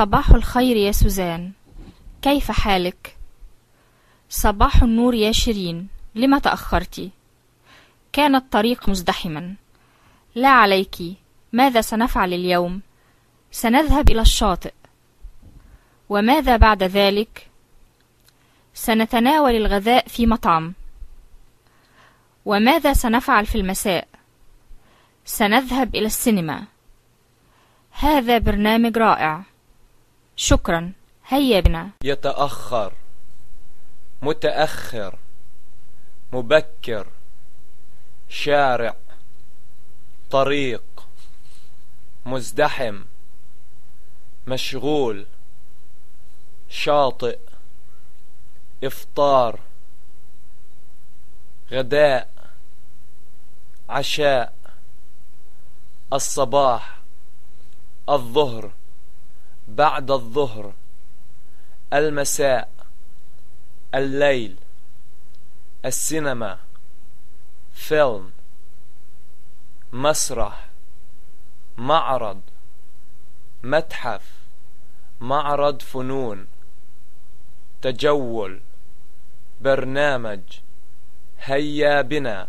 صباح الخير يا سوزان. كيف حالك؟ صباح النور يا شيرين. لم تأخرت؟ كان الطريق مزدحما. لا عليك. ماذا سنفعل اليوم؟ سنذهب إلى الشاطئ. وماذا بعد ذلك؟ سنتناول الغذاء في مطعم. وماذا سنفعل في المساء؟ سنذهب إلى السينما. هذا برنامج رائع. شكرا. هيا بنا يتأخر. متأخر. مبكر. شارع. طريق. مزدحم. مشغول. شاطئ. إفطار. غداء. عشاء. الصباح. الظهر. بعد الظهر المساء الليل السينما فيلم مسرح معرض متحف معرض فنون تجول برنامج هيا بنا.